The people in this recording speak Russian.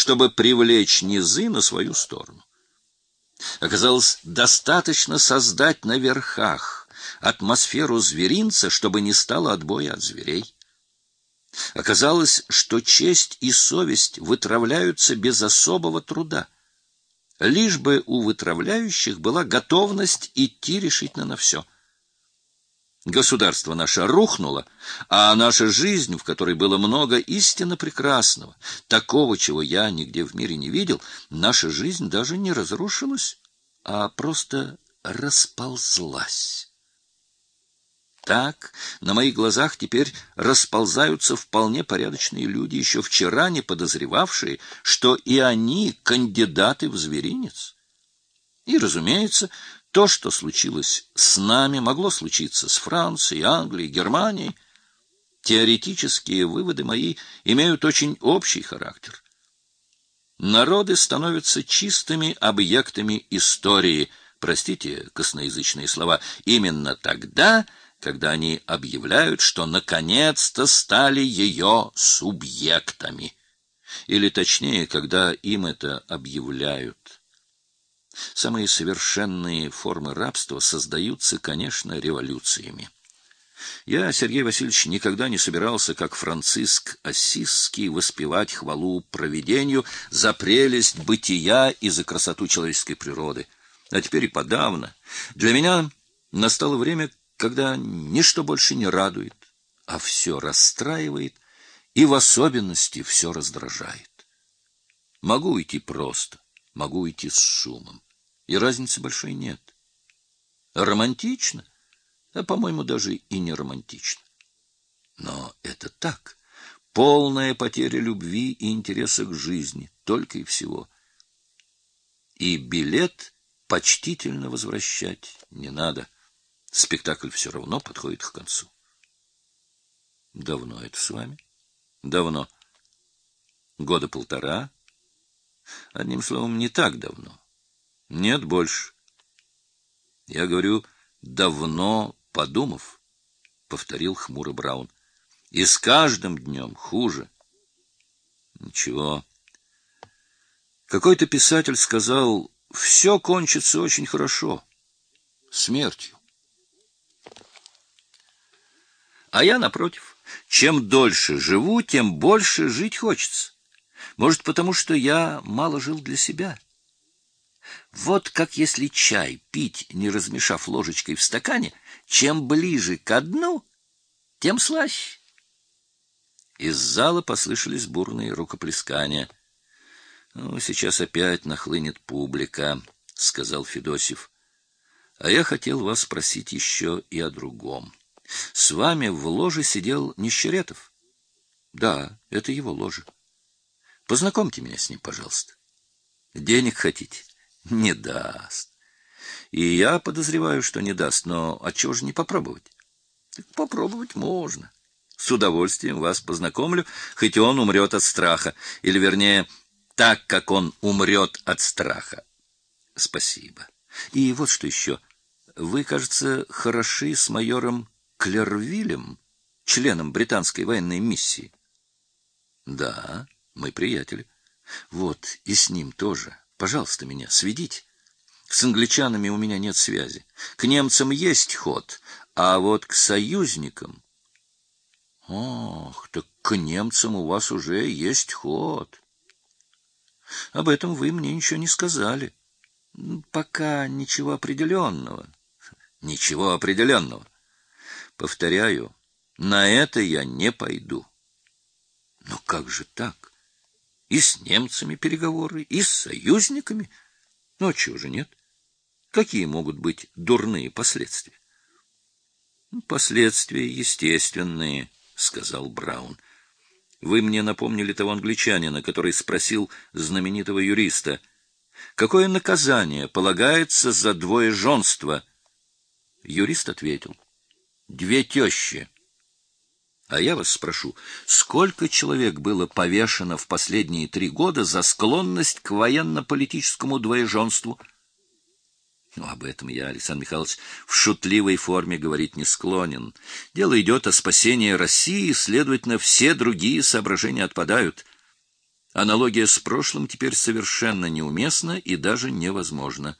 чтобы привлечь низы на свою сторону. Оказалось, достаточно создать на верхах атмосферу зверинца, чтобы не стало отбоя от зверей. Оказалось, что честь и совесть вытравляются без особого труда. Лишь бы у вытравляющих была готовность идти решительно на все. Государство наше рухнуло, а наша жизнь, в которой было много истинно прекрасного, такого, чего я нигде в мире не видел, наша жизнь даже не разрушилась, а просто расползлась. Так на моих глазах теперь расползаются вполне порядочные люди, еще вчера не подозревавшие, что и они кандидаты в зверинец. И, разумеется, то, что случилось с нами, могло случиться с Францией, Англией, Германией. Теоретические выводы мои имеют очень общий характер. Народы становятся чистыми объектами истории, простите косноязычные слова, именно тогда, когда они объявляют, что наконец-то стали ее субъектами. Или точнее, когда им это объявляют. Самые совершенные формы рабства создаются, конечно, революциями. Я, Сергей Васильевич, никогда не собирался, как Франциск Ассизский, воспевать хвалу провидению за прелесть бытия и за красоту человеческой природы. А теперь и подавно. Для меня настало время, когда ничто больше не радует, а все расстраивает и в особенности все раздражает. Могу уйти просто, могу уйти с шумом и разницы большой нет. Романтично? А, по-моему, даже и не романтично. Но это так. Полная потеря любви и интереса к жизни, только и всего. И билет почтительно возвращать не надо. Спектакль все равно подходит к концу. Давно это с вами? Давно. Года полтора. Одним словом, не так давно. Нет больше. Я говорю, давно подумав, повторил хмуро Браун. И с каждым днем хуже. Ничего. Какой-то писатель сказал, все кончится очень хорошо. Смертью. А я, напротив, чем дольше живу, тем больше жить хочется. Может, потому что я мало жил для себя. Вот как если чай пить, не размешав ложечкой в стакане, чем ближе к дну, тем слаще. Из зала послышались бурные рукоплескания. Ну, сейчас опять нахлынет публика, сказал Федосев. А я хотел вас спросить еще и о другом. С вами в ложе сидел Нищеретов? Да, это его ложе. Познакомьте меня с ним, пожалуйста. Денег хотите? Не даст. И я подозреваю, что не даст, но отчего же не попробовать? Попробовать можно. С удовольствием вас познакомлю, хоть он умрет от страха, или вернее, так как он умрет от страха. Спасибо. И вот что еще. Вы, кажется, хороши с майором Клервилем, членом британской военной миссии. Да, мы приятели. Вот и с ним тоже. Пожалуйста, меня сведите. С англичанами у меня нет связи. К немцам есть ход, а вот к союзникам... Ох, так к немцам у вас уже есть ход. Об этом вы мне ничего не сказали. Пока ничего определенного. Ничего определенного. Повторяю, на это я не пойду. Но как же так? И с немцами переговоры, и с союзниками. Ну, а чего же нет? Какие могут быть дурные последствия? Ну, последствия естественные, сказал Браун. Вы мне напомнили того англичанина, который спросил знаменитого юриста, какое наказание полагается за двоеженство? Юрист ответил: две тещи. А я вас спрошу, сколько человек было повешено в последние три года за склонность к военно-политическому двоеженству? Ну, об этом я, Александр Михайлович, в шутливой форме говорить не склонен. Дело идет о спасении России, следовательно, все другие соображения отпадают. Аналогия с прошлым теперь совершенно неуместна и даже невозможна.